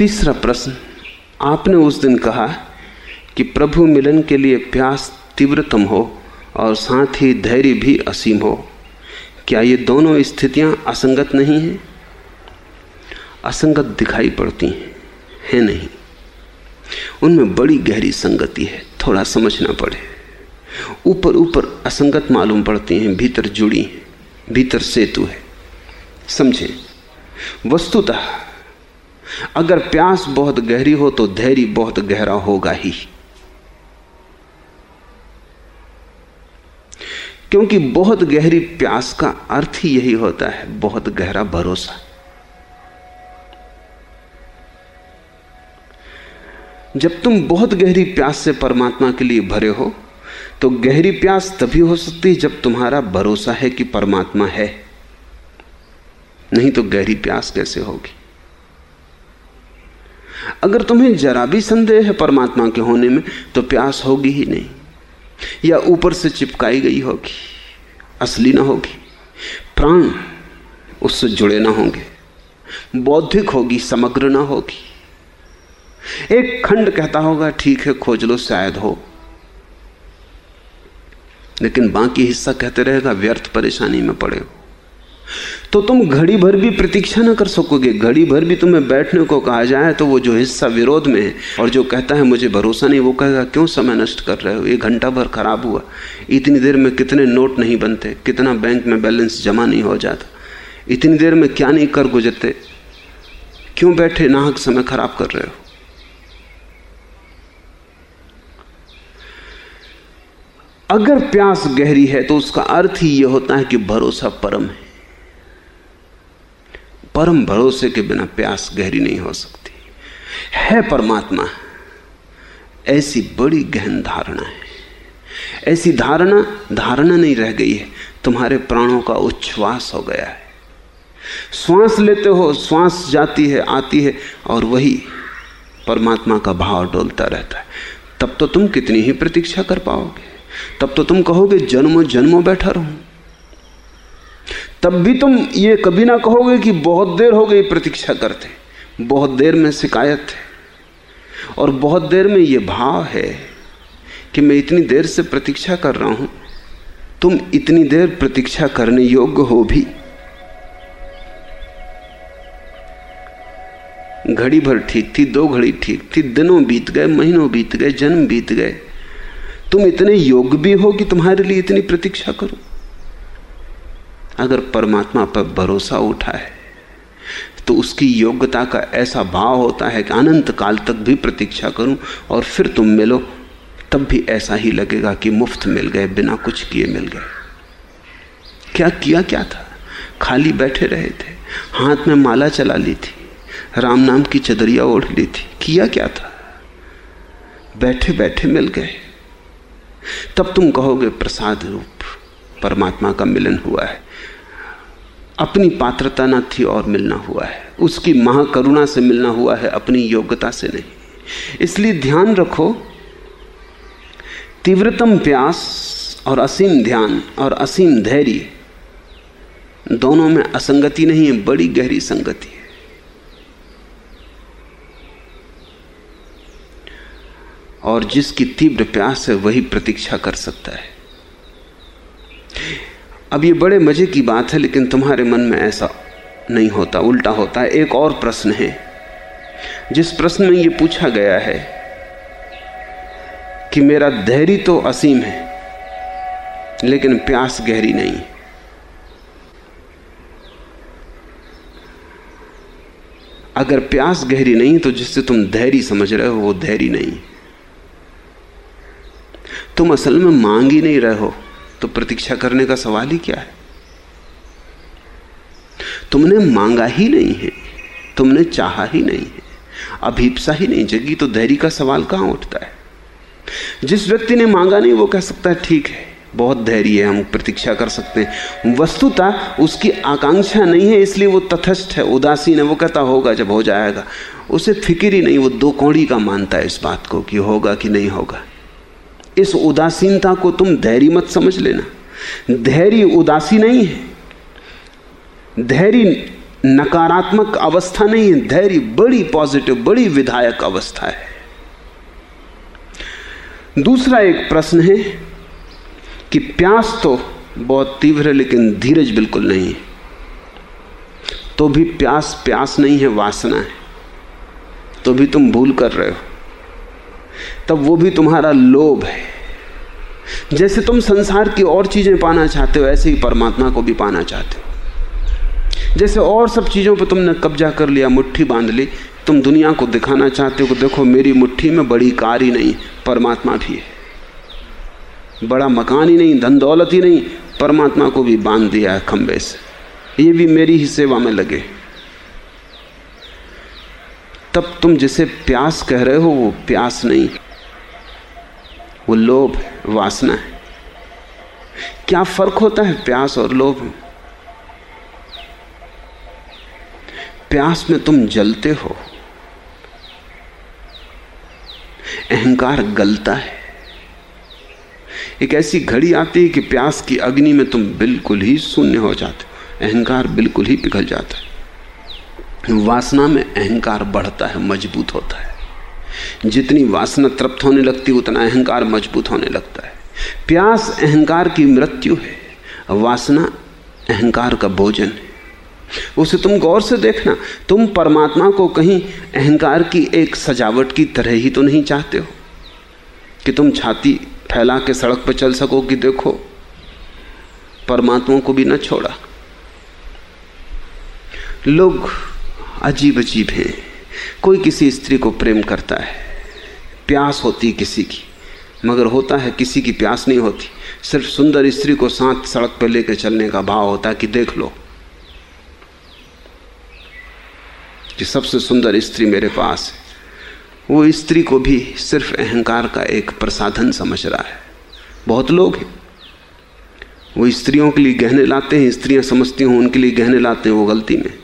तीसरा प्रश्न। आपने उस दिन कहा कि प्रभु मिलन के लिए प्यास तीव्रतम हो और साथ ही धैर्य भी असीम हो। क्या ये दोनों स्थितियाँ असंगत नहीं हैं? असंगत दिखाई पड़ती हैं, है नहीं। उनमें बड़ी गहरी संगति है, थोड़ा समझना पड़े। ऊपर ऊपर असंगत मालूम पड़ती हैं, भीतर जुड़ी हैं, भीतर सेतु है। समझे, वस्तुतः अगर प्यास बहुत गहरी हो तो धैर्य बहुत गहरा होगा ही। क्योंकि बहुत गहरी प्यास का अर्थ ही यही होता है, बहुत गहरा भरोसा। जब तुम बहुत गहरी प्यास से परमात्मा के लिए भरे हो तो गहरी प्यास तभी हो सकती है जब तुम्हारा भरोसा है कि परमात्मा है। नहीं तो गहरी प्यास कैसे होगी? अगर तुम्हें जरा भी संदेह है परमात्मा के होने में तो प्यास होगी ही नहीं। या ऊपर से चिपकाई गई होगी, असली ना होगी। प्राण उससे जुड़े ना होंगे। बौद्धिक होगी, समग्र ना होगी। एक खंड कहता होगा, ठीक है, खोज लो, शायद हो। लेकिन बाकी हिस्सा कहते रहेगा, व्यर्थ परेशानी में पड़े हो। तो तुम घड़ी भर भी प्रतीक्षा ना कर सकोगे। घड़ी भर भी तुम्हें बैठने को कहा जाए तो वो जो हिस्सा विरोध में है और जो कहता है, मुझे भरोसा नहीं, वो कहेगा, क्यों समय नष्ट कर रहे हो? ये घंटा भर खराब हुआ। इतनी देर में कितने नोट नहीं बनते? कितना बैंक में बैलेंस जमा नहीं हो जाता? इतनी देर में क्या नहीं कर गुजरते? क्यों बैठे? नाहक समय खराब कर रहे हो। अगर प्यास गहरी है तो उसका अर्थ ही यह होता है कि भरोसा परम है। परम भरोसे के बिना प्यास गहरी नहीं हो सकती। है परमात्मा, ऐसी बड़ी गहन धारणा है। ऐसी धारणा धारणा नहीं रह गई है। तुम्हारे प्राणों का उच्छ्वास हो गया है। श्वास लेते हो, श्वास जाती है, आती है, और वही परमात्मा का भाव डोलता रहता है। तब तो तुम कितनी ही प्रतीक्षा कर पाओगे। तब तो तुम कहोगे, जन्मों जन्मों बैठा रहूँ। तब भी तुम ये कभी ना कहोगे कि बहुत देर हो गई प्रतीक्षा करते। बहुत देर में शिकायत है। और बहुत देर में ये भाव है कि मैं इतनी देर से प्रतीक्षा कर रहा हूँ। तुम इतनी देर प्रतीक्षा करने योग्य हो भी। घड़ी भर ठीक थी, दो घड़ी ठीक थी, दिनों बीत गए, महीनों बीत गए, जन्म बीत गए। तुम इतने योग्य भी हो कि तुम्हारे लिए इतनी प्रतीक्षा करो। अगर परमात्मा पर भरोसा उठा है तो उसकी योग्यता का ऐसा भाव होता है कि अनंत काल तक भी प्रतीक्षा करूँ और फिर तुम मिलो, तब भी ऐसा ही लगेगा कि मुफ़्त मिल गए, बिना कुछ किए मिल गए। क्या किया क्या था? खाली बैठे रहे थे, हाथ में माला चला ली थी, राम नाम की चदरिया ओढ़ ली थी। किया क्या था? बैठे बैठे मिल गए। तब तुम कहोगे, प्रसाद रूप, परमात्मा का मिलन हुआ है। अपनी पात्रता न थी और मिलना हुआ है। उसकी महाकरुणा से मिलना हुआ है, अपनी योग्यता से नहीं। इसलिए ध्यान रखो, तीव्रतम प्यास और असीम ध्यान और असीम धैर्य दोनों में असंगति नहीं है, बड़ी गहरी संगति है। और जिसकी तीव्र प्यास है, वही प्रतीक्षा कर सकता है। अब ये बड़े मज़े की बात है, लेकिन तुम्हारे मन में ऐसा नहीं होता, उल्टा होता है। एक और प्रश्न है, जिस प्रश्न में ये पूछा गया है कि मेरा धैर्य तो असीम है, लेकिन प्यास गहरी नहीं। अगर प्यास गहरी नहीं तो जिससे तुम धैर्य समझ रहे हो, वो धैर्य नहीं। तुम असल में मांग ही नहीं रहे हो। तो प्रतीक्षा करने का सवाल ही क्या है? तुमने मांगा ही नहीं है, तुमने चाहा ही नहीं है, अभीपसा ही नहीं जगी तो धैर्य का सवाल कहाँ उठता है? जिस व्यक्ति ने मांगा नहीं, वो कह सकता है, ठीक है, बहुत धैर्य है, हम प्रतीक्षा कर सकते हैं। वस्तुता उसकी आकांक्षा नहीं है, इसलिए वो तथस्थ है, उदासीन है। वो कहता होगा, जब हो जाएगा। उसे फ़िक्र ही नहीं, वो दो कौड़ी का मानता है इस बात को, कि होगा कि नहीं होगा। इस उदासीनता को तुम धैर्य मत समझ लेना। धैर्य उदासी नहीं है। धैर्य नकारात्मक अवस्था नहीं है। धैर्य बड़ी पॉजिटिव, बड़ी विधायक अवस्था है। दूसरा एक प्रश्न है कि प्यास तो बहुत तीव्र है, लेकिन धीरज बिल्कुल नहीं है। तो भी प्यास प्यास नहीं है, वासना है। तो भी तुम भूल कर रहे हो। तब वो भी तुम्हारा लोभ है। जैसे तुम संसार की और चीज़ें पाना चाहते हो, ऐसे ही परमात्मा को भी पाना चाहते हो। जैसे और सब चीज़ों पर तुमने कब्जा कर लिया, मुट्ठी बाँध ली, तुम दुनिया को दिखाना चाहते हो कि देखो, मेरी मुट्ठी में बड़ी कार ही नहीं, परमात्मा भी है। बड़ा मकान ही नहीं, धन दौलत ही नहीं, परमात्मा को भी बाँध दिया है खंबे से। ये भी मेरी ही सेवा में लगे। तब तुम जिसे प्यास कह रहे हो, वो प्यास नहीं। वो लोभ है वासना है। क्या फ़र्क होता है प्यास और लोभ में? प्यास में तुम जलते हो। अहंकार गलता है। एक ऐसी घड़ी आती है कि प्यास की अग्नि में तुम बिल्कुल ही शून्य हो जाते हो। अहंकार बिल्कुल ही पिघल जाता है। वासना में अहंकार बढ़ता है, मज़बूत होता है। जितनी वासना तृप्त होने लगती उतना अहंकार मज़बूत होने लगता है। प्यास अहंकार की मृत्यु है, वासना अहंकार का भोजन है। उसे तुम गौर से देखना, तुम परमात्मा को कहीं अहंकार की एक सजावट की तरह ही तो नहीं चाहते हो। कि तुम छाती फैला के सड़क पर चल सको कि देखो परमात्मा को भी न छोड़ा। लोग अजीब अजीब हैं। कोई किसी स्त्री को प्रेम करता है, प्यास होती किसी की, मगर होता है किसी की प्यास नहीं होती। सिर्फ़ सुंदर स्त्री को साथ सड़क पर लेकर चलने का भाव होता है कि देख लो कि सबसे सुंदर स्त्री मेरे पास है। वो स्त्री को भी सिर्फ़ अहंकार का एक प्रसाधन समझ रहा है। बहुत लोग हैं। वो स्त्रियों के लिए गहने लाते हैं, स्त्रियाँ समझती हूँ, उनके लिए गहने लाते हैं, वो गलती में।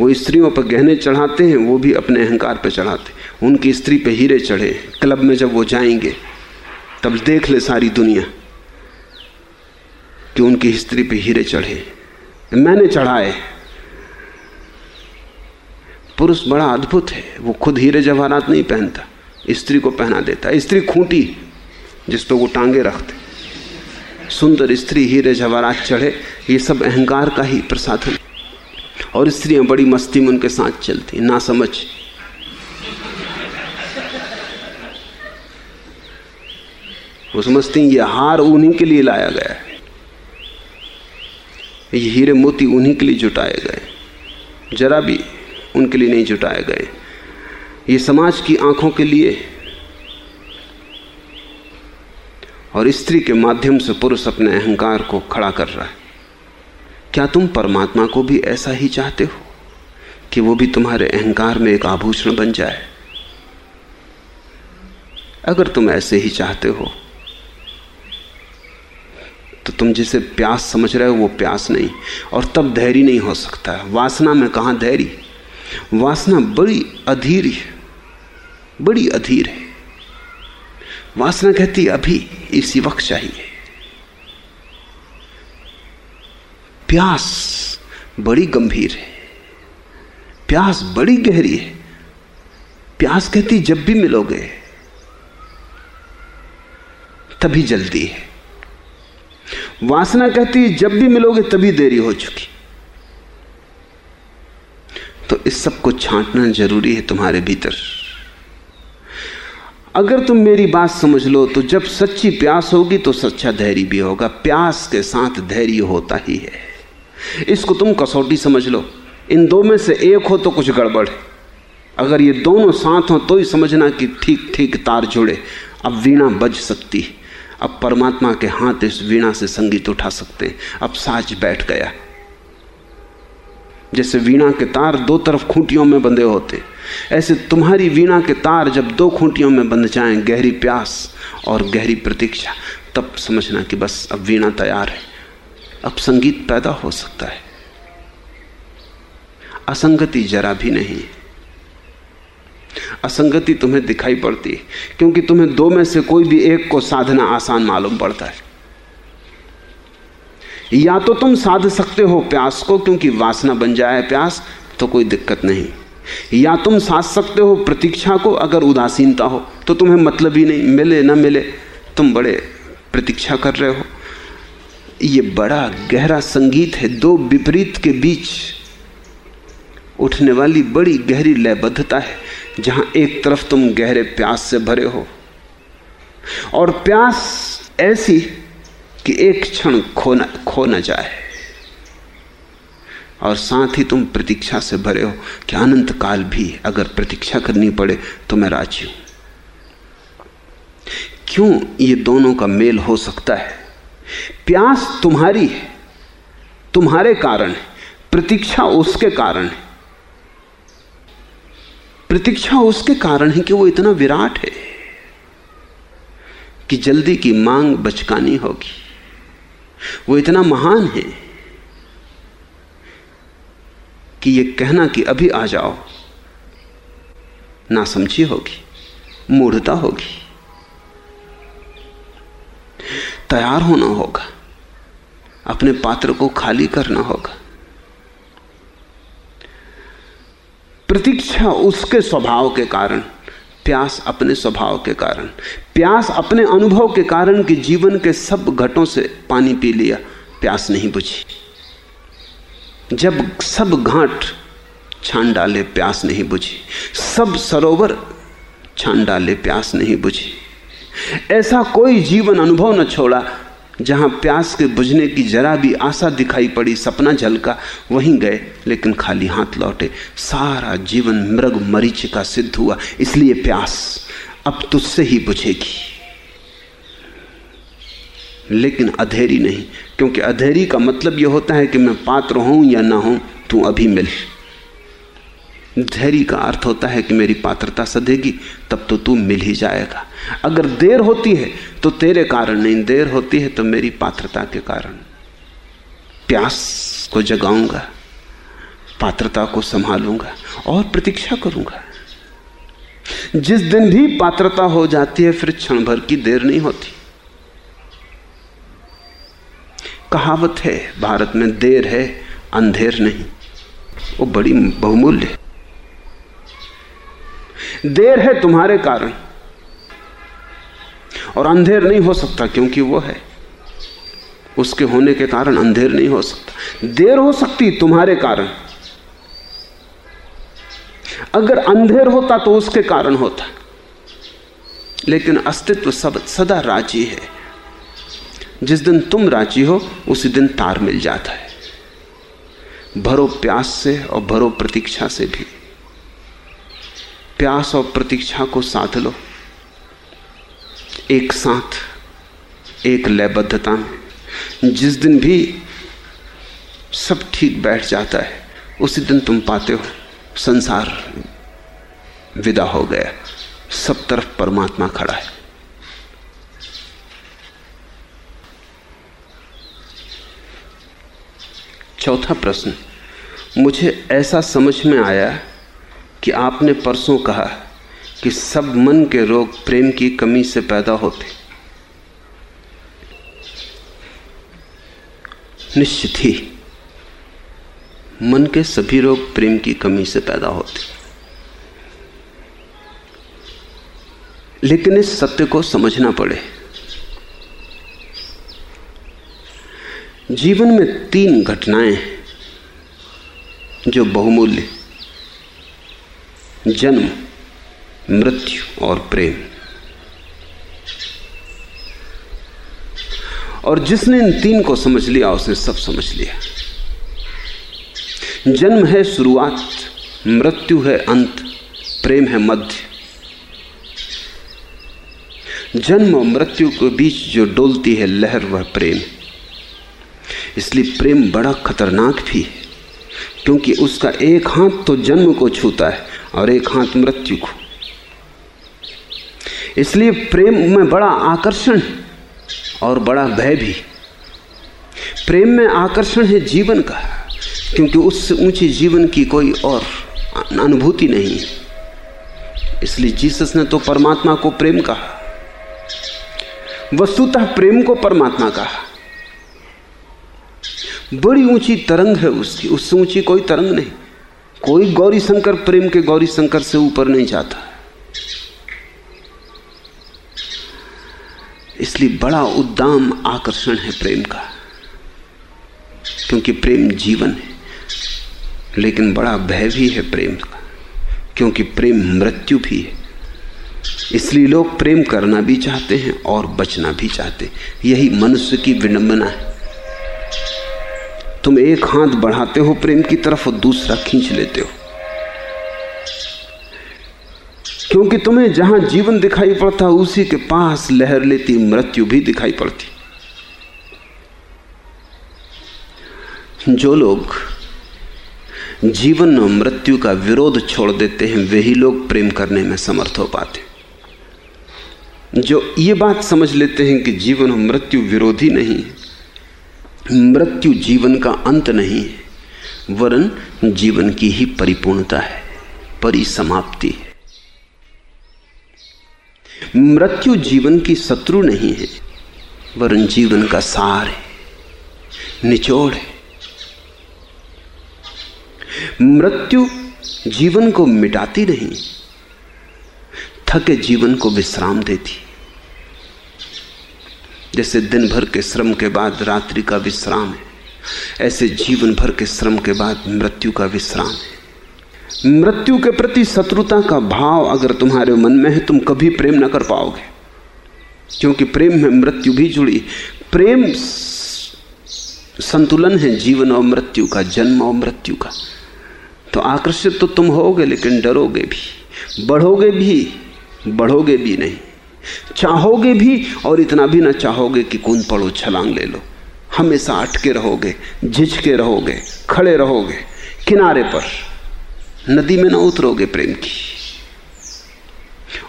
वो स्त्रियों पर गहने चढ़ाते हैं, वो भी अपने अहंकार पर चढ़ाते हैं। उनकी स्त्री पे हीरे चढ़े क्लब में जब वो जाएँगे, तब देख ले सारी दुनिया कि उनकी स्त्री पे हीरे चढ़े मैंने चढ़ाए पुरुष बड़ा अद्भुत है। वो खुद हीरे जवाहरात नहीं पहनता, स्त्री को पहना देता स्त्री खूंटी जिस पर वो टांगे रखते सुंदर स्त्री हीरे जवाहरात चढ़े, ये सब अहंकार का ही प्रसाधन और स्त्रियाँ बड़ी मस्ती में उनके साथ चलती, ना समझ। वो समझती ये हार उन्हीं के लिए लाया गया है। ये हीरे मोती उन्हीं के लिए जुटाए गए। जरा भी उनके लिए नहीं जुटाए गए। ये समाज की आँखों के लिए और स्त्री के माध्यम से पुरुष अपने अहंकार को खड़ा कर रहा है। क्या तुम परमात्मा को भी ऐसा ही चाहते हो कि वो भी तुम्हारे अहंकार में एक आभूषण बन जाए? अगर तुम ऐसे ही चाहते हो तो तुम जिसे प्यास समझ रहे हो, वो प्यास नहीं, और तब धैर्य नहीं हो सकता। वासना में कहा धैर्य? वासना बड़ी अधीर है, बड़ी अधीर है। वासना कहती अभी इसी वक्त चाहिए। प्यास बड़ी गंभीर है। प्यास बड़ी गहरी है। प्यास कहती जब भी मिलोगे, तभी जल्दी है। वासना कहती जब भी मिलोगे, तभी देरी हो चुकी। तो इस सबको छांटना ज़रूरी है तुम्हारे भीतर। अगर तुम मेरी बात समझ लो तो जब सच्ची प्यास होगी तो सच्चा धैर्य भी होगा। प्यास के साथ धैर्य होता ही है। इसको तुम कसौटी समझ लो। इन दो में से एक हो तो कुछ गड़बड़ है। अगर ये दोनों साथ हो तो ही समझना कि ठीक ठीक तार जुड़े। अब वीणा बज सकती है। अब परमात्मा के हाथ इस वीणा से संगीत उठा सकते हैं। अब साज बैठ गया। जैसे वीणा के तार दो तरफ़ खूंटियों में बंधे होते ऐसे तुम्हारी वीणा के तार जब दो खूंटियों में बंध जाएँ, गहरी प्यास और गहरी प्रतीक्षा, तब समझना कि बस अब वीणा तैयार है। अब संगीत पैदा हो सकता है। असंगति जरा भी नहीं। असंगति तुम्हें दिखाई पड़ती है क्योंकि तुम्हें दो में से कोई भी एक को साधना आसान मालूम पड़ता है। या तो तुम साध सकते हो प्यास को, क्योंकि वासना बन जाए प्यास तो कोई दिक्कत नहीं। या तुम साध सकते हो प्रतीक्षा को, अगर उदासीनता हो तो तुम्हें मतलब ही नहीं, मिले ना मिले, तुम बड़े प्रतीक्षा कर रहे हो। ये बड़ा गहरा संगीत है। दो विपरीत के बीच उठने वाली बड़ी गहरी लयबद्धता है, जहाँ एक तरफ़ तुम गहरे प्यास से भरे हो और प्यास ऐसी कि एक क्षण खो खो न जाए और साथ ही तुम प्रतीक्षा से भरे हो कि अनंत काल भी अगर प्रतीक्षा करनी पड़े तो मैं राज़ी हूँ। क्यों ये दोनों का मेल हो सकता है? प्यास तुम्हारी है, तुम्हारे कारण है, प्रतीक्षा उसके कारण है। प्रतीक्षा उसके कारण है कि वो इतना विराट है कि जल्दी की मांग बचकानी होगी। वो इतना महान है कि ये कहना कि अभी आ जाओ ना समझी होगी, मूढ़ता होगी। तैयार होना होगा। अपने पात्र को खाली करना होगा। प्रतीक्षा उसके स्वभाव के कारण, प्यास अपने स्वभाव के कारण, प्यास अपने अनुभव के कारण कि जीवन के सब घटों से पानी पी लिया, प्यास नहीं बुझी। जब सब घाट छान डाले, प्यास नहीं बुझी। सब सरोवर छान डाले, प्यास नहीं बुझी। ऐसा कोई जीवन अनुभव न छोड़ा जहाँ प्यास के बुझने की जरा भी आशा दिखाई पड़ी, सपना झलका, वहीं गए, लेकिन खाली हाथ लौटे। सारा जीवन मृग मरीचिका सिद्ध हुआ, इसलिए प्यास अब तुझसे ही बुझेगी। लेकिन अधेरी नहीं, क्योंकि अधेरी का मतलब यह होता है कि मैं पात्र हूँ या ना हूँ, तू अभी मिल। धैर्य का अर्थ होता है कि मेरी पात्रता सधेगी, तब तो तू मिल ही जाएगा। अगर देर होती है तो तेरे कारण नहीं, देर होती है तो मेरी पात्रता के कारण। प्यास को जगाऊँगा, पात्रता को संभालूँगा और प्रतीक्षा करूँगा। जिस दिन भी पात्रता हो जाती है, फिर क्षण भर की देर नहीं होती। कहावत है, भारत में देर है, अंधेर नहीं। वो बड़ी बहुमूल्य है। देर है तुम्हारे कारण। और अंधेर नहीं हो सकता क्योंकि वो है। उसके होने के कारण अंधेर नहीं हो सकता। देर हो सकती तुम्हारे कारण। अगर अंधेर होता तो उसके कारण होता। लेकिन अस्तित्व सब सदा राज़ी है। जिस दिन तुम राज़ी हो, उसी दिन तार मिल जाता है। भरो प्यास से और भरो प्रतीक्षा से भी। प्यास और प्रतीक्षा को साध लो। एक साथ, एक लयबद्धता में, जिस दिन भी सब ठीक बैठ जाता है, उसी दिन तुम पाते हो, संसार विदा हो गया, सब तरफ़ परमात्मा खड़ा है। चौथा प्रश्न, मुझे ऐसा समझ में आया कि आपने परसों कहा कि सब मन के रोग प्रेम की कमी से पैदा होते। निश्चित ही मन के सभी रोग प्रेम की कमी से पैदा होते। लेकिन इस सत्य को समझना पड़े। जीवन में तीन घटनाएँ जो बहुमूल्य। जन्म, मृत्यु और प्रेम। और जिसने इन तीन को समझ लिया, उसने सब समझ लिया। जन्म है शुरुआत, मृत्यु है अंत, प्रेम है मध्य। जन्म और मृत्यु के बीच जो डोलती है लहर, वह प्रेम। इसलिए प्रेम बड़ा खतरनाक भी है, क्योंकि उसका एक हाथ तो जन्म को छूता है और एक हाथ मृत्यु को। इसलिए प्रेम में बड़ा आकर्षण और बड़ा भय भी। प्रेम में आकर्षण है जीवन का, क्योंकि उससे ऊँची जीवन की कोई और अनुभूति नहीं। है इसलिए जीसस ने तो परमात्मा को प्रेम कहा। वस्तुतः प्रेम को परमात्मा कहा। बड़ी ऊँची तरंग है उसकी, उससे ऊँची कोई तरंग नहीं। कोई गौरी शंकर प्रेम के गौरी शंकर से ऊपर नहीं जाता। इसलिए बड़ा उद्दाम आकर्षण है प्रेम का। क्योंकि प्रेम जीवन है, लेकिन बड़ा भय भी है प्रेम का। क्योंकि प्रेम मृत्यु भी है। इसलिए लोग प्रेम करना भी चाहते हैं और बचना भी चाहते हैं। यही मनुष्य की विडंबना है। तुम एक हाथ बढ़ाते हो, प्रेम की तरफ़ और दूसरा खींच लेते हो। क्योंकि तुम्हें जहाँ जीवन दिखाई पड़ता, उसी के पास लहर लेती, मृत्यु भी दिखाई पड़ती। जो लोग जीवन और मृत्यु का विरोध छोड़ देते हैं वही लोग प्रेम करने में समर्थ हो पाते। जो ये बात समझ लेते हैं कि जीवन और मृत्यु विरोधी नहीं है मृत्यु जीवन का अंत नहीं है, वरन जीवन की ही परिपूर्णता है, परिसमाप्ति है। मृत्यु जीवन की शत्रु नहीं है, वरन जीवन का सार है, निचोड़ है। मृत्यु जीवन को मिटाती नहीं, थके जीवन को विश्राम देती। जैसे दिन भर के श्रम के बाद रात्रि का विश्राम है, ऐसे जीवन भर के श्रम के बाद मृत्यु का विश्राम है। मृत्यु के प्रति शत्रुता का भाव अगर तुम्हारे मन में है, तुम कभी प्रेम ना कर पाओगे। क्योंकि प्रेम में मृत्यु भी जुड़ी। प्रेम संतुलन है जीवन और मृत्यु का, जन्म और मृत्यु का। तो आकर्षित तो तुम होगे, लेकिन डरोगे भी। बढ़ोगे भी बढ़ोगे भी नहीं। चाहोगे भी और इतना भी ना चाहोगे कि कौन पड़ो, छलांग ले लो। हमेशा अटके रहोगे, झिझके रहोगे, खड़े रहोगे, किनारे पर। नदी में ना उतरोगे प्रेम की।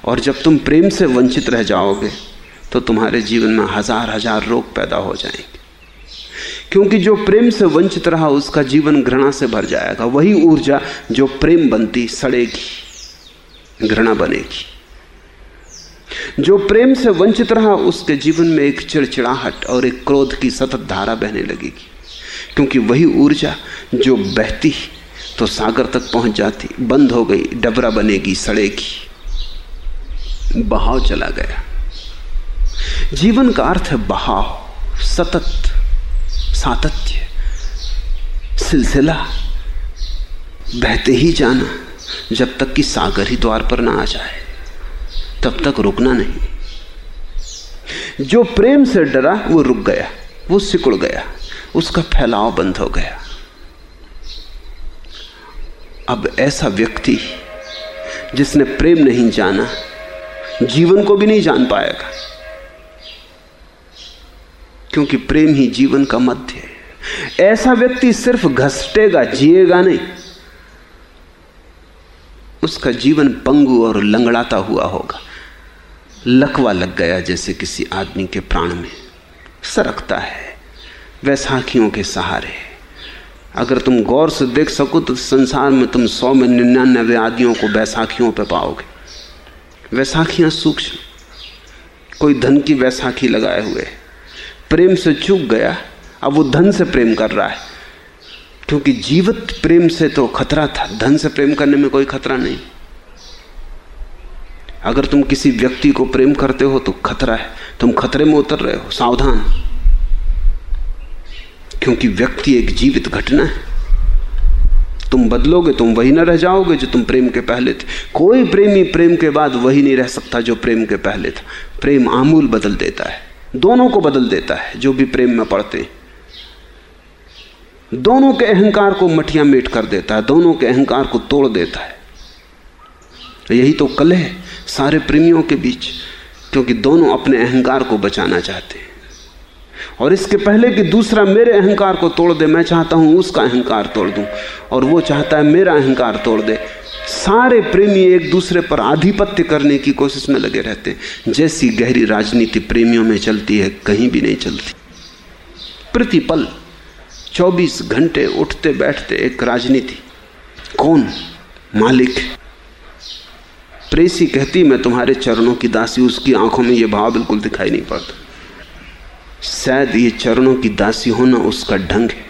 और जब तुम प्रेम से वंचित रह जाओगे तो तुम्हारे जीवन में हज़ार हज़ार रोग पैदा हो जाएँगे। क्योंकि जो प्रेम से वंचित रहा, उसका जीवन घृणा से भर जाएगा। वही ऊर्जा जो प्रेम बनती, सड़ेगी, घृणा बनेगी। जो प्रेम से वंचित रहा, उसके जीवन में एक चिड़चिड़ाहट और एक क्रोध की सतत धारा बहने लगेगी। क्योंकि वही ऊर्जा जो बहती तो सागर तक पहुँच जाती, बंद हो गई, डबरा बनेगी, सड़ेगी। बहाव चला गया। जीवन का अर्थ है बहाव, सतत, सातत्य। सिलसिला, बहते ही जाना, जब तक कि सागर ही द्वार पर ना आ जाए। तब तक रुकना नहीं। जो प्रेम से डरा, वो रुक गया, वो सिकुड़ गया, उसका फैलाव बंद हो गया। अब ऐसा व्यक्ति जिसने प्रेम नहीं जाना, जीवन को भी नहीं जान पाएगा, क्योंकि प्रेम ही जीवन का मध्य है। ऐसा व्यक्ति सिर्फ़ घसटेगा, जिएगा नहीं। उसका जीवन पंगु और लंगड़ाता हुआ होगा। लकवा लग गया जैसे किसी आदमी के प्राण में। सरकता है, वैसाखियों के सहारे। अगर तुम गौर से देख सको तो संसार में तुम सौ में निन्यानबे आदियों को वैसाखियों पे पाओगे। वैसाखियाँ सूक्ष्म। कोई धन की वैसाखी लगाए हुए। प्रेम से चूक गया, अब वो धन से प्रेम कर रहा है। क्योंकि जीवित प्रेम से तो खतरा था, धन से प्रेम करने में कोई खतरा नहीं। अगर तुम किसी व्यक्ति को प्रेम करते हो तो खतरा है। तुम खतरे में उतर रहे हो, सावधान क्योंकि व्यक्ति एक जीवित घटना है। तुम बदलोगे, तुम वही ना रह जाओगे जो तुम प्रेम के पहले थे। कोई प्रेमी प्रेम के बाद वही नहीं रह सकता जो प्रेम के पहले था। प्रेम आमूल बदल देता है। दोनों को बदल देता है, जो भी प्रेम में पड़ते। दोनों के अहंकार को मठिया मेट कर देता है, दोनों के अहंकार को तोड़ देता है। यही तो कल है, सारे प्रेमियों के बीच, क्योंकि दोनों अपने अहंकार को बचाना चाहते हैं। और इसके पहले कि दूसरा मेरे अहंकार को तोड़ दे, मैं चाहता हूँ उसका अहंकार तोड़ दूँ, और वो चाहता है मेरा अहंकार तोड़ दे। सारे प्रेमी एक दूसरे पर आधिपत्य करने की कोशिश में लगे रहते जैसी गहरी राजनीति प्रेमियों में चलती है, कहीं भी नहीं चलती। प्रतिपल 24 घंटे उठते बैठते एक राजनीति। कौन? मालिक। प्रेसी कहती, मैं तुम्हारे चरणों की दासी, उसकी आँखों में यह भाव बिल्कुल दिखाई नहीं पड़ता। शायद ये चरणों की दासी होना उसका ढंग है,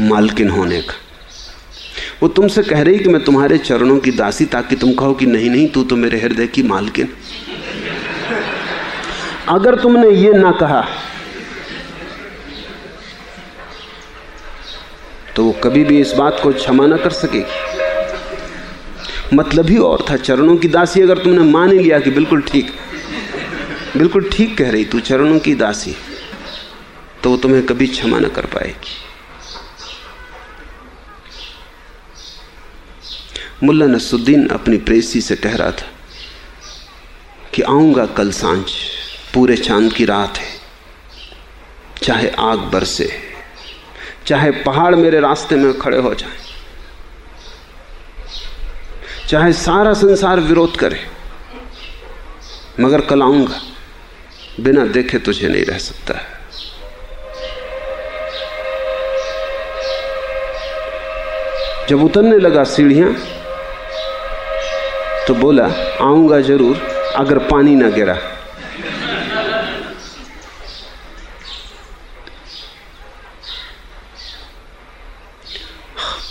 मालकिन होने का। वो तुमसे कह रही कि मैं तुम्हारे चरणों की दासी, ताकि तुम कहो कि नहीं नहीं, तू तो मेरे हृदय की मालकिन। अगर तुमने ये ना कहा तो वो कभी भी इस बात को क्षमा ना कर सकेगी। मतलब ही और था चरणों की दासी अगर तुमने मान ही लिया कि बिल्कुल ठीक। बिल्कुल ठीक कह रही तू चरणों की दासी। तो वो तुम्हें कभी क्षमा न कर पाएगी। मुल्ला नसुद्दीन अपनी प्रेसी से कह रहा था कि आऊँगा कल साँझ पूरे चाँद की रात है। चाहे आग बरसे चाहे पहाड़ मेरे रास्ते में खड़े हो जाएँ, चाहे सारा संसार विरोध करे, मगर कल आऊँगा, बिना देखे तुझे नहीं रह सकता। जब उतरने लगा सीढ़ियाँ तो बोला, आऊँगा ज़रूर, अगर पानी ना गिरा।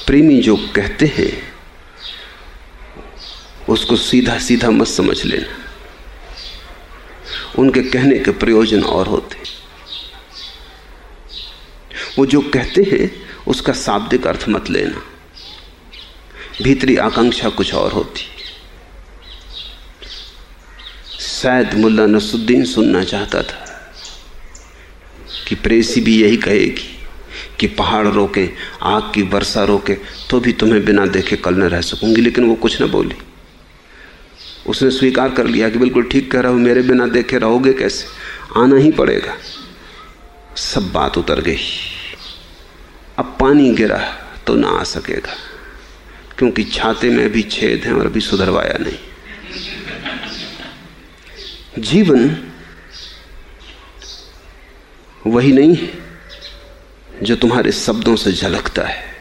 प्रेमी जो कहते हैं उसको सीधा सीधा मत समझ लेना उनके कहने के प्रयोजन और होते। वो जो कहते हैं, उसका शाब्दिक अर्थ मत लेना। भीतरी आकांक्षा कुछ और होती। शायद मुल्ला नसुद्दीन सुनना चाहता था कि प्रेसी भी यही कहेगी कि पहाड़ रोके, आग की वर्षा रोके तो भी तुम्हें बिना देखे कल न रह सकूँगी, लेकिन वो कुछ न बोली। उसने स्वीकार कर लिया कि बिल्कुल ठीक कह रहा हूँ, मेरे बिना देखे रहोगे कैसे? आना ही पड़ेगा। सब बात उतर गई। अब पानी गिरा तो ना आ सकेगा, क्योंकि छाते में भी छेद हैं और अभी सुधरवाया नहीं। जीवन वही नहीं जो तुम्हारे शब्दों से झलकता है।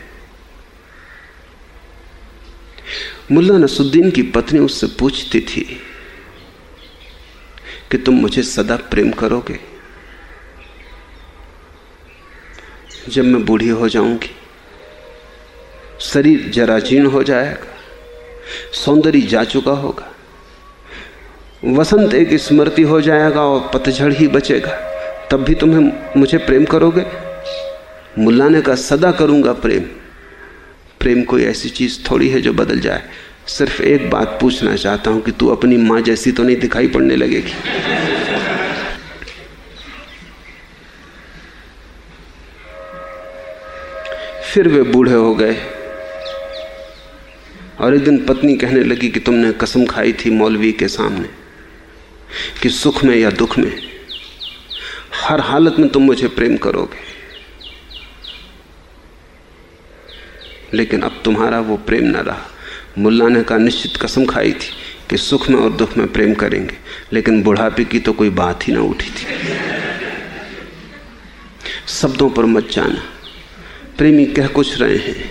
मुल्ला नसुद्दीन की पत्नी उससे पूछती थी कि तुम मुझे सदा प्रेम करोगे? जब मैं बूढ़ी हो जाऊँगी, शरीर जराजीर्ण हो जाएगा, सौंदर्य जा चुका होगा, वसंत एक स्मृति हो जाएगा और पतझड़ ही बचेगा। तब भी तुम्हें मुझे प्रेम करोगे? मुल्ला ने कहा, सदा करूँगा प्रेम। प्रेम कोई ऐसी चीज़ थोड़ी है जो बदल जाए। सिर्फ़ एक बात पूछना चाहता हूँ कि तू अपनी माँ जैसी तो नहीं दिखाई पड़ने लगेगी। फिर वे बूढ़े हो गए और एक दिन पत्नी कहने लगी कि तुमने कसम खाई थी मौलवी के सामने कि सुख में या दुख में, हर हालत में तुम मुझे प्रेम करोगे। लेकिन अब तुम्हारा वो प्रेम न रहा। मुल्ला ने कहा, निश्चित कसम खाई थी कि सुख में और दुख में प्रेम करेंगे, लेकिन बुढ़ापे की तो कोई बात ही ना उठी थी। शब्दों पर मत जाना। प्रेमी कह कुछ रहे हैं,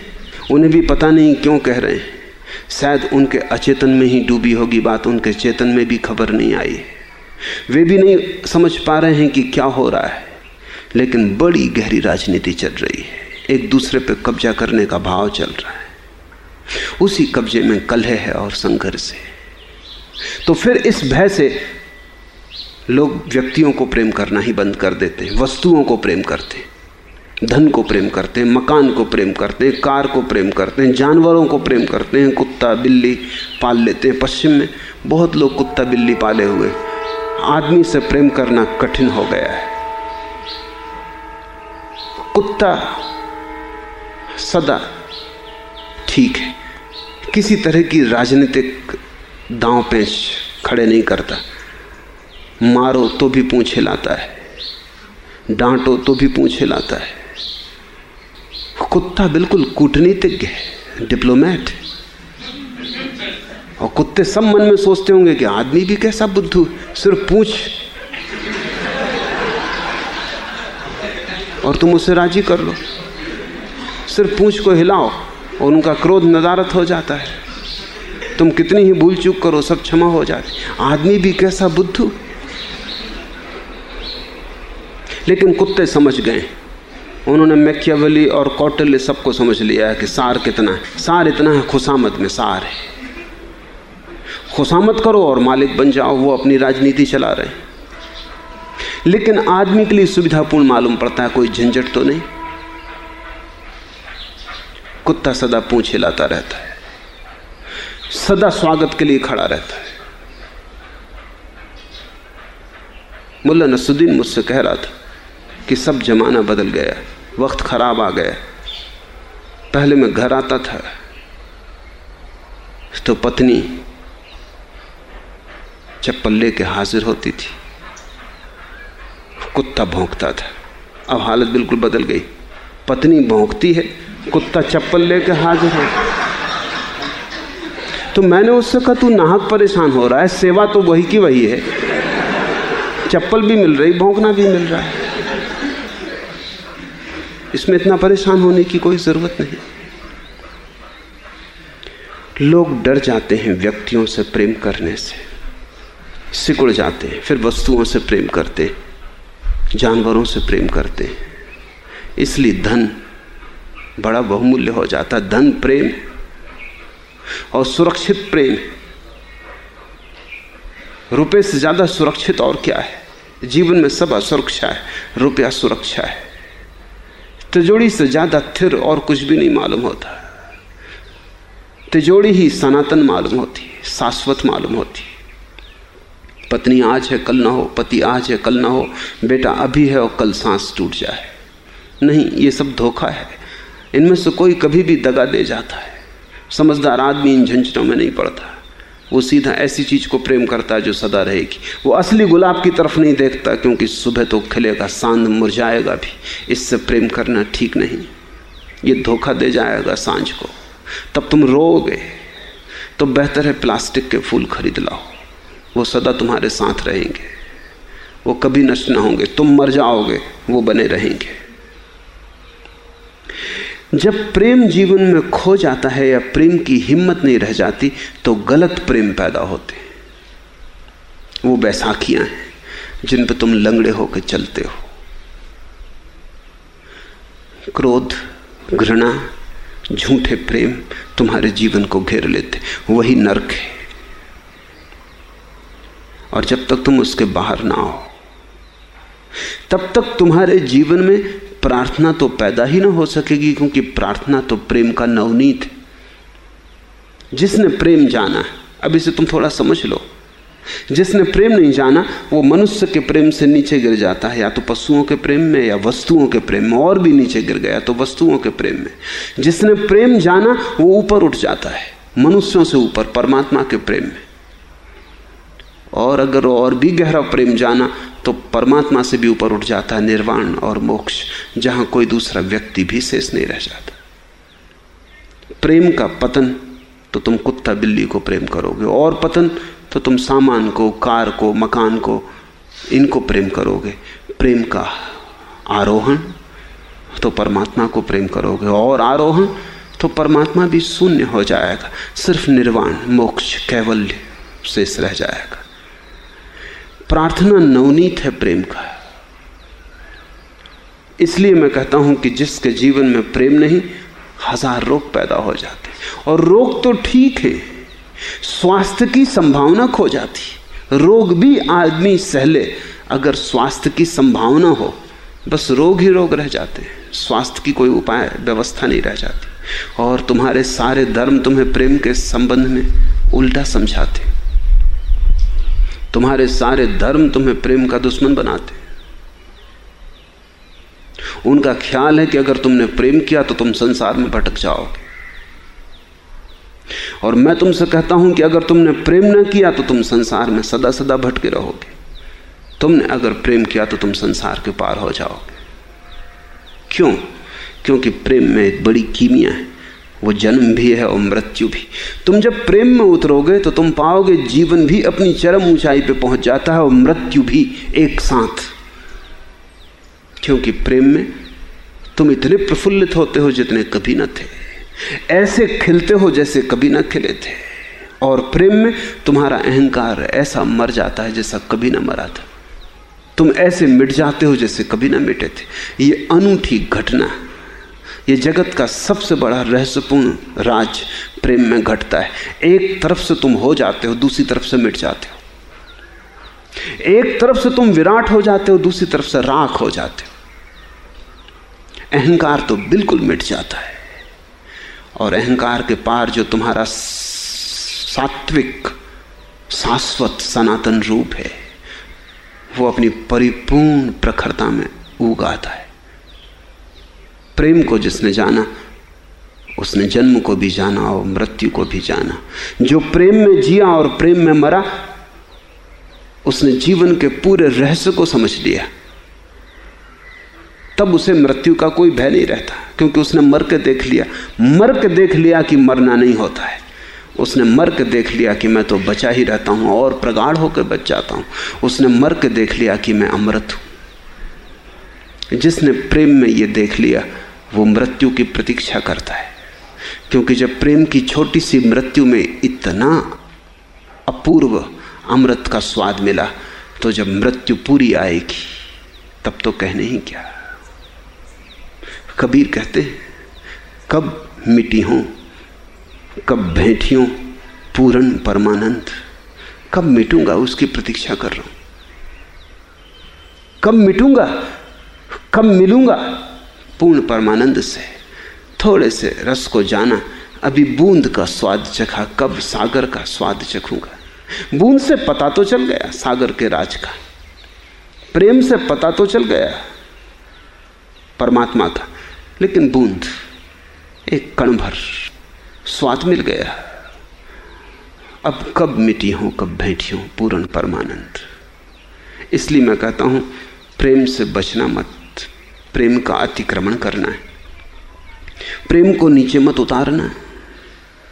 उन्हें भी पता नहीं क्यों कह रहे हैं। शायद उनके अचेतन में ही डूबी होगी बात, उनके चेतन में भी खबर नहीं आई। वे भी नहीं समझ पा रहे हैं कि क्या हो रहा है, लेकिन बड़ी गहरी राजनीति चल रही है। एक दूसरे पर कब्जा करने का भाव चल रहा है। उसी कब्जे में कलह है और संघर्ष है। तो फिर इस भय से लोग व्यक्तियों को प्रेम करना ही बंद कर देते हैं, वस्तुओं को प्रेम करते हैं, धन को प्रेम करते हैं, मकान को प्रेम करते हैं, कार को प्रेम करते हैं, जानवरों को प्रेम करते हैं, कुत्ता बिल्ली पाल लेते हैं। पश्चिम में बहुत लोग कुत्ता बिल्ली पाले हुए आदमी से प्रेम करना कठिन हो गया है। कुत्ता सदा ठीक है। किसी तरह की राजनीतिक दांव पेच खड़े नहीं करता। मारो तो भी पूछ हिलाता है। डांटो तो भी पूछ हिलाता है। कुत्ता बिल्कुल कूटनीतिज्ञ है, डिप्लोमेट। और कुत्ते सब मन में सोचते होंगे कि आदमी भी कैसा बुद्धू, सिर्फ़ पूछ। और तुम उसे राज़ी कर लो। सिर्फ़ पूछ को हिलाओ और उनका क्रोध नदारत हो जाता है। तुम कितनी ही भूल चूक करो, सब क्षमा हो जाती। आदमी भी कैसा बुद्धू? लेकिन कुत्ते समझ गए। उन्होंने मैकियावली और कौटल्य सबको समझ लिया है कि सार कितना है। सार इतना है, खुशामद में सार है। खुशामद करो और मालिक बन जाओ, वो अपनी राजनीति चला रहे लेकिन आदमी के लिए सुविधापूर्ण मालूम पड़ता है, कोई झंझट तो नहीं। कुत्ता सदा पूछ हिलाता रहता है। सदा स्वागत के लिए खड़ा रहता है। मुल्ला नसुद्दीन मुझसे कह रहा था कि सब जमाना बदल गया, वक्त खराब आ गया। पहले मैं घर आता था तो पत्नी चप्पल लेके हाजिर होती थी, कुत्ता भौंकता था। अब हालत बिल्कुल बदल गई। पत्नी भौंकती है कुत्ता चप्पल लेके हाजिर हो। तो मैंने उससे कहा, तू नाहक परेशान हो रहा है, सेवा तो वही की वही है। चप्पल भी मिल रही, भौंकना भी मिल रहा है। इसमें इतना परेशान होने की कोई ज़रूरत नहीं। लोग डर जाते हैं व्यक्तियों से प्रेम करने से। सिकुड़ जाते हैं, फिर वस्तुओं से प्रेम करते हैं, जानवरों से प्रेम करते हैं। इसलिए धन बड़ा बहुमूल्य हो जाता, धन प्रेम और सुरक्षित प्रेम। रुपए से ज़्यादा सुरक्षित और क्या है? जीवन में सब असुरक्षा है, रुपया सुरक्षा है। तिजोड़ी से ज़्यादा थिर और कुछ भी नहीं मालूम होता। तिजोड़ी ही सनातन मालूम होती, शाश्वत मालूम होती। पत्नी आज है, कल ना हो, पति आज है, कल ना हो, बेटा अभी है और कल सांस टूट जाए। नहीं, ये सब धोखा है। इनमें से कोई कभी भी दगा दे जाता है। समझदार आदमी इन झंझटों में नहीं पड़ता। वो सीधा ऐसी चीज़ को प्रेम करता है जो सदा रहेगी। वो असली गुलाब की तरफ़ नहीं देखता, क्योंकि सुबह तो खिलेगा, साँझ मुरझाएगा भी। इससे प्रेम करना ठीक नहीं। ये धोखा दे जाएगा साँझ को। तब तुम रोगे तो बेहतर है प्लास्टिक के फूल खरीद लाओ। वो सदा तुम्हारे साथ रहेंगे। वो कभी नष्ट ना होंगे। तुम मर जाओगे, वो बने रहेंगे। जब प्रेम जीवन में खो जाता है या प्रेम की हिम्मत नहीं रह जाती तो गलत प्रेम पैदा होते वो बैसाखियाँ हैं, जिन पर तुम लंगड़े होकर चलते हो। क्रोध, घृणा, झूठे प्रेम तुम्हारे जीवन को घेर लेते वही नरक है। और जब तक तुम उसके बाहर ना हो, तब तक तुम्हारे जीवन में प्रार्थना तो पैदा ही ना हो सकेगी, क्योंकि प्रार्थना तो प्रेम का नवनीत है। जिसने प्रेम जाना है, अब इसे तुम थोड़ा समझ लो। जिसने प्रेम नहीं जाना, वो मनुष्य के प्रेम से नीचे गिर जाता है, या तो पशुओं के प्रेम में, या वस्तुओं के प्रेम में, और भी नीचे गिर गया तो वस्तुओं के प्रेम में। जिसने प्रेम जाना, वो ऊपर उठ जाता है, मनुष्यों से ऊपर, परमात्मा के प्रेम में। और अगर और भी गहरा प्रेम जाना तो परमात्मा से भी ऊपर उठ जाता है निर्वाण और मोक्ष, जहाँ कोई दूसरा व्यक्ति भी शेष नहीं रह जाता। प्रेम का पतन तो तुम कुत्ता बिल्ली को प्रेम करोगे, और पतन तो तुम सामान को, कार को, मकान को, इनको प्रेम करोगे। प्रेम का आरोहण तो परमात्मा को प्रेम करोगे, और आरोहण तो परमात्मा भी शून्य हो जाएगा, सिर्फ़ निर्वाण, मोक्ष, कैवल्य शेष रह जाएगा। प्रार्थना नवनीत है प्रेम का। इसलिए मैं कहता हूँ कि जिसके जीवन में प्रेम नहीं, हज़ार रोग पैदा हो जाते और रोग तो ठीक है, स्वास्थ्य की संभावना खो जाती रोग भी आदमी सहले, अगर स्वास्थ्य की संभावना हो, बस रोग ही रोग रह जाते हैं। स्वास्थ्य की कोई उपाय, व्यवस्था नहीं रह जाती। और तुम्हारे सारे धर्म तुम्हें प्रेम के संबंध में उल्टा समझाते तुम्हारे सारे धर्म तुम्हें प्रेम का दुश्मन बनाते उनका ख्याल है कि अगर तुमने प्रेम किया तो तुम संसार में भटक जाओगे। और मैं तुमसे कहता हूँ कि अगर तुमने प्रेम न किया तो तुम संसार में सदा सदा भटके रहोगे। तुमने अगर प्रेम किया तो तुम संसार के पार हो जाओगे। क्यों? क्योंकि प्रेम में एक बड़ी कीमिया है। वो जन्म भी है और मृत्यु भी। तुम जब प्रेम में उतरोगे तो तुम पाओगे जीवन भी अपनी चरम ऊंचाई पे पहुँच जाता है और मृत्यु भी एक साथ। क्योंकि प्रेम में तुम इतने प्रफुल्लित होते हो जितने कभी न थे। ऐसे खिलते हो जैसे कभी न खिले थे। और प्रेम में तुम्हारा अहंकार ऐसा मर जाता है जैसा कभी ना मरा था। तुम ऐसे मिट जाते हो जैसे कभी ना मिटे थे। ये अनूठी घटना ये जगत का सबसे बड़ा रहस्यपूर्ण राज प्रेम में घटता है। एक तरफ़ से तुम हो जाते हो, दूसरी तरफ़ से मिट जाते हो। एक तरफ़ से तुम विराट हो जाते हो, दूसरी तरफ़ से राख हो जाते हो। अहंकार तो बिल्कुल मिट जाता है। और अहंकार के पार जो तुम्हारा सात्विक, शाश्वत, सनातन रूप है, वो अपनी परिपूर्ण प्रखरता में उगाता है। प्रेम को जिसने जाना, उसने जन्म को भी जाना और मृत्यु को भी जाना। जो प्रेम में जिया और प्रेम में मरा, उसने जीवन के पूरे रहस्य को समझ लिया। तब उसे मृत्यु का कोई भय नहीं रहता, क्योंकि उसने मर के देख लिया। मर के देख लिया कि मरना नहीं होता है। उसने मर के देख लिया कि मैं तो बचा ही रहता हूँ और प्रगाढ़ होकर बच जाता हूँ। उसने मर के देख लिया कि मैं अमृत हूँ। जिसने प्रेम में यह देख लिया वो मृत्यु की प्रतीक्षा करता है। क्योंकि जब प्रेम की छोटी सी मृत्यु में इतना अपूर्व अमृत का स्वाद मिला तो जब मृत्यु पूरी आएगी, तब तो कहने ही क्या। कबीर कहते हैं, कब मिटी हो, कब भेंटियों, पूर्ण परमानंद, कब मिटूँगा उसकी प्रतीक्षा कर रहा हूँ। कब मिटूँगा, कब मिलूँगा पूर्ण परमानंद से, थोड़े से रस को जाना, अभी बूंद का स्वाद चखा, कब सागर का स्वाद चखूँगा। बूंद से पता तो चल गया, सागर के राज का। प्रेम से पता तो चल गया, परमात्मा का। लेकिन बूंद, एक कण भर स्वाद मिल गया। अब कब मिटी हो, कब बैठी हो, पूर्ण परमानंद। इसलिए मैं कहता हूँ, प्रेम से बचना मत। प्रेम का अतिक्रमण करना है। प्रेम को नीचे मत उतारना है।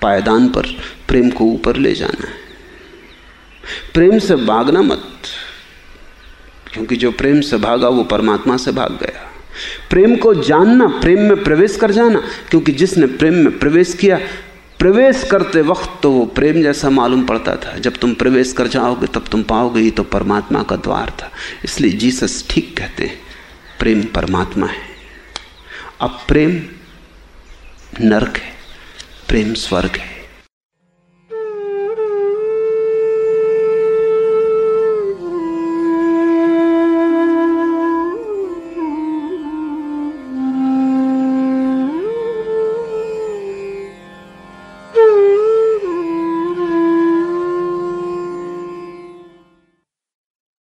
पायदान पर प्रेम को ऊपर ले जाना है। प्रेम से भागना मत, क्योंकि जो प्रेम से भागा वो परमात्मा से भाग गया। प्रेम को जानना, प्रेम में प्रवेश कर जाना, क्योंकि जिसने प्रेम में प्रवेश किया, प्रवेश करते वक्त तो वो प्रेम जैसा मालूम पड़ता था। जब तुम प्रवेश कर जाओगे, तब तुम पाओगे ये तो परमात्मा का द्वार था। इसलिए जीसस ठीक कहते हैं। प्रेम परमात्मा है। अब प्रेम नरक है प्रेम स्वर्ग है।